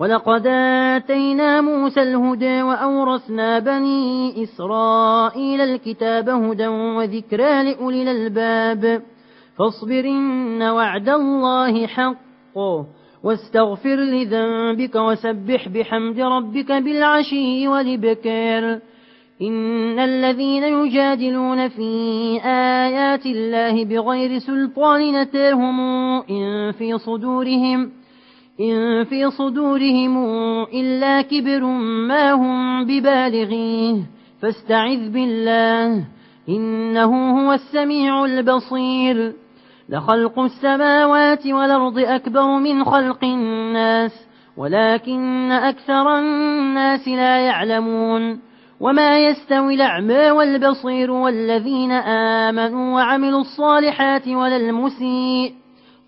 ولقد آتينا موسى الهدى وأورثنا بني إسرائيل الكتاب هدى وذكرى لأولي الألباب فاصبر إن وعد الله حق واستغفر لذنبك وسبح بحمد ربك بالعشي والبكير إن الذين يجادلون في آيات الله بغير سلطان نتاهم إن في صدورهم إن في صدورهم إلا كبر ما هم ببالغيه فاستعذ بالله إنه هو السميع البصير لخلق السماوات والأرض أكبر من خلق الناس ولكن أكثر الناس لا يعلمون وما يستوي الأعمى والبصير والذين آمنوا وعملوا الصالحات ولا المسيء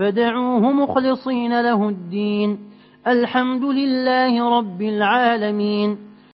فدعوه مخلصين له الدين. الحمد لله رب العالمين.